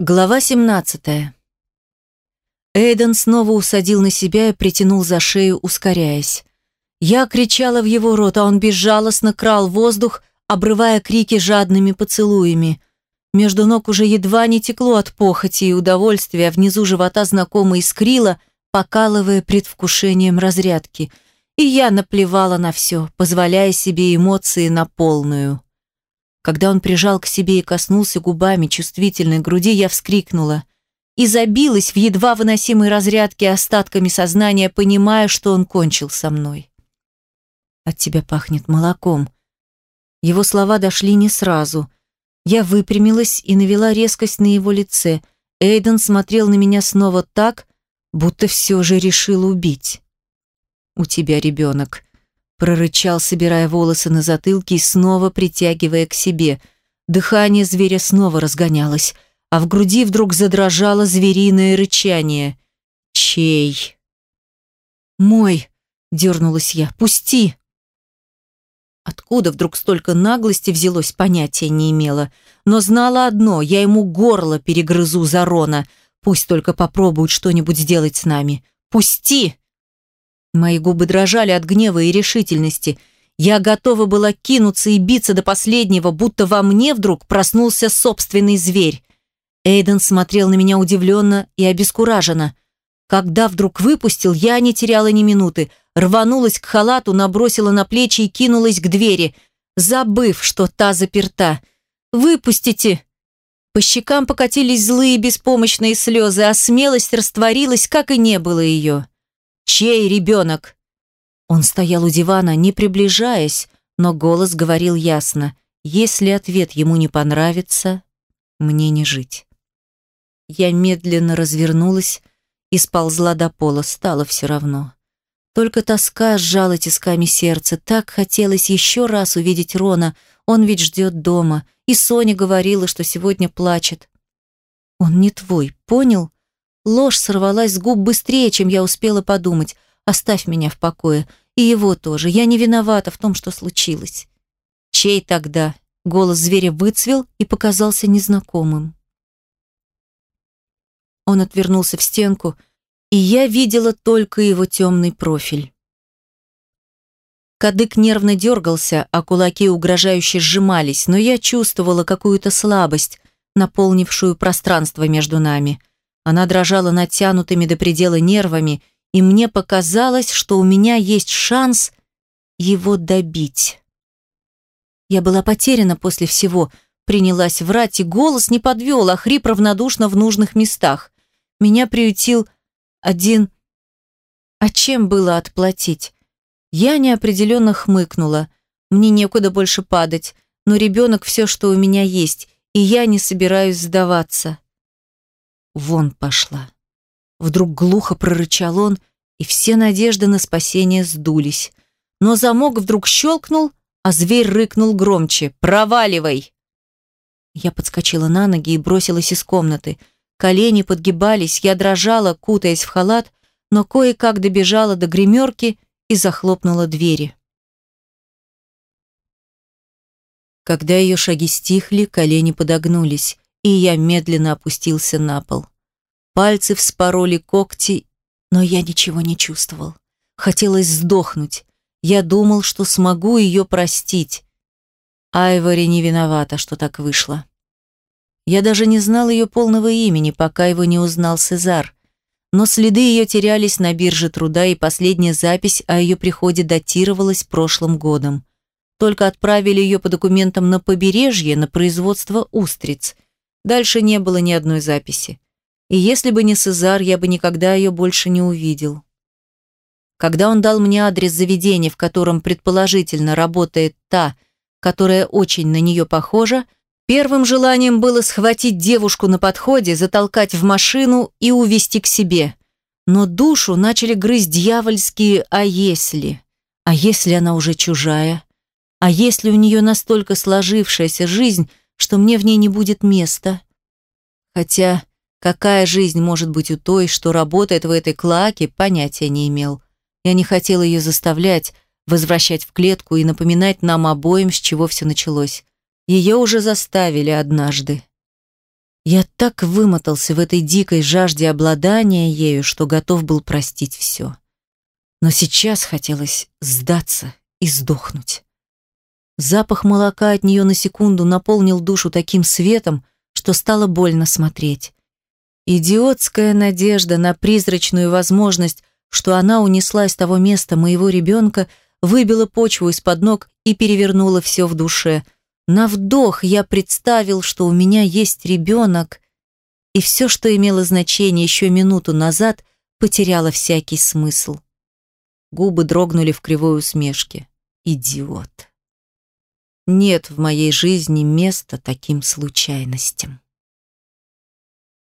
Глава 17. Эйден снова усадил на себя и притянул за шею, ускоряясь. Я кричала в его рот, а он безжалостно крал воздух, обрывая крики жадными поцелуями. Между ног уже едва не текло от похоти и удовольствия, а внизу живота знакомо искрило, покалывая предвкушением разрядки. И я наплевала на все, позволяя себе эмоции на полную. Когда он прижал к себе и коснулся губами чувствительной груди, я вскрикнула и забилась в едва выносимой разрядке остатками сознания, понимая, что он кончил со мной. «От тебя пахнет молоком». Его слова дошли не сразу. Я выпрямилась и навела резкость на его лице. Эйден смотрел на меня снова так, будто все же решил убить. «У тебя ребенок», прорычал, собирая волосы на затылке и снова притягивая к себе. Дыхание зверя снова разгонялось, а в груди вдруг задрожало звериное рычание. «Чей?» «Мой!» — дернулась я. «Пусти!» Откуда вдруг столько наглости взялось, понятия не имела. Но знала одно, я ему горло перегрызу за Рона. Пусть только попробуют что-нибудь сделать с нами. «Пусти!» Мои губы дрожали от гнева и решительности. Я готова была кинуться и биться до последнего, будто во мне вдруг проснулся собственный зверь. Эйден смотрел на меня удивленно и обескураженно. Когда вдруг выпустил, я не теряла ни минуты. Рванулась к халату, набросила на плечи и кинулась к двери, забыв, что та заперта. «Выпустите!» По щекам покатились злые беспомощные слезы, а смелость растворилась, как и не было ее. Чей ребенок?» Он стоял у дивана, не приближаясь, но голос говорил ясно. «Если ответ ему не понравится, мне не жить». Я медленно развернулась и сползла до пола, стало все равно. Только тоска сжала тисками сердце. Так хотелось еще раз увидеть Рона. Он ведь ждет дома. И Соня говорила, что сегодня плачет. «Он не твой, понял?» Ложь сорвалась с губ быстрее, чем я успела подумать. Оставь меня в покое. И его тоже. Я не виновата в том, что случилось. Чей тогда? Голос зверя выцвел и показался незнакомым. Он отвернулся в стенку, и я видела только его темный профиль. Кадык нервно дергался, а кулаки угрожающе сжимались, но я чувствовала какую-то слабость, наполнившую пространство между нами – она дрожала натянутыми до предела нервами, и мне показалось, что у меня есть шанс его добить. Я была потеряна после всего, принялась врать, и голос не подвел, а хрип равнодушно в нужных местах. Меня приютил один... А чем было отплатить? Я неопределенно хмыкнула. Мне некуда больше падать, но ребенок все, что у меня есть, и я не собираюсь сдаваться. Вон пошла. Вдруг глухо прорычал он, и все надежды на спасение сдулись. Но замок вдруг щелкнул, а зверь рыкнул громче. «Проваливай!» Я подскочила на ноги и бросилась из комнаты. Колени подгибались, я дрожала, кутаясь в халат, но кое-как добежала до гримерки и захлопнула двери. Когда ее шаги стихли, колени подогнулись и я медленно опустился на пол. Пальцы вспороли когти, но я ничего не чувствовал. Хотелось сдохнуть. Я думал, что смогу ее простить. Айвори не виновата, что так вышло. Я даже не знал ее полного имени, пока его не узнал Сезар. Но следы ее терялись на бирже труда, и последняя запись о ее приходе датировалась прошлым годом. Только отправили ее по документам на побережье на производство устриц – Дальше не было ни одной записи. И если бы не Сезар, я бы никогда ее больше не увидел. Когда он дал мне адрес заведения, в котором предположительно работает та, которая очень на нее похожа, первым желанием было схватить девушку на подходе, затолкать в машину и увезти к себе. Но душу начали грызть дьявольские «а если?». А если она уже чужая? А если у нее настолько сложившаяся жизнь, что мне в ней не будет места. Хотя какая жизнь может быть у той, что работает в этой клаке, понятия не имел. Я не хотел ее заставлять, возвращать в клетку и напоминать нам обоим, с чего все началось. Ее уже заставили однажды. Я так вымотался в этой дикой жажде обладания ею, что готов был простить все. Но сейчас хотелось сдаться и сдохнуть. Запах молока от нее на секунду наполнил душу таким светом, что стало больно смотреть. Идиотская надежда на призрачную возможность, что она унесла из того места моего ребенка, выбила почву из-под ног и перевернула все в душе. На вдох я представил, что у меня есть ребенок, и все, что имело значение еще минуту назад, потеряло всякий смысл. Губы дрогнули в кривой усмешке. Идиот. Нет в моей жизни места таким случайностям.